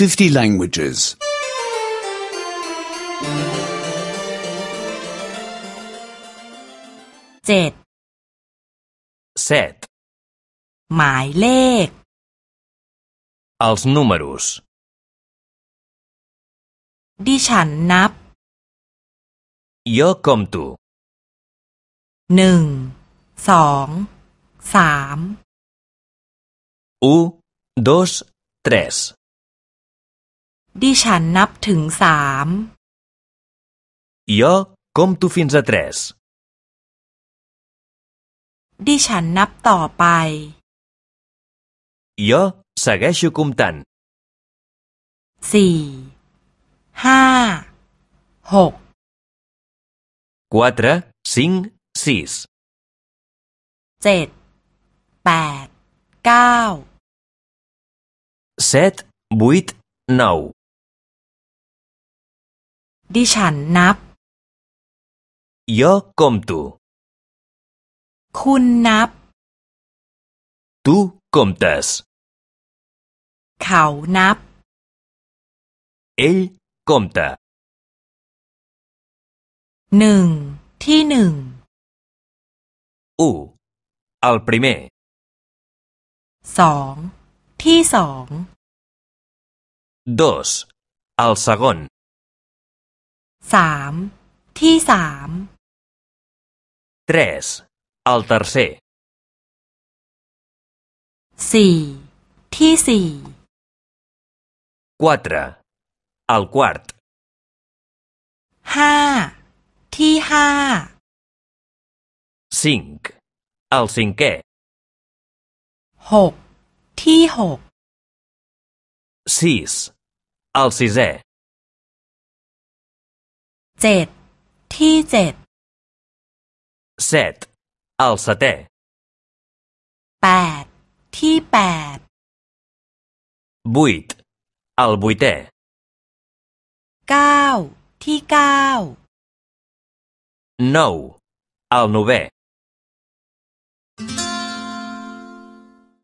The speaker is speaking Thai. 50 languages. 7 7. หมายเลข Els números. ดิฉันนับ Jo compto. หนึ่งสองสาม Un, dos, tres. ดิฉันนับถึงสาม Jo compto fins a tres. ดิฉันนับต่อไป Jo segueixo comptant. สี่ ห้า หก quatre cinc sis เจ็ด แปด เก้า set vuit nou ดิฉันนับยอคอมตูคุณนับตูคอมเตสเขานับเอลคอมตาหนึ่งที่หนึ่งอูอัลปริเมสองที่สองดอสอัลซากอนสามที่สาม tres el tercer สี่ที่สี่ quatre el quart ห้าที่ห้า cinc el cinquè หกที่หก sis el sisè เจ็ดที่เจ็ด set อัลสเตแปดที่แปด buit อัลบุยเตเก้าที่เก้า no อัลนเว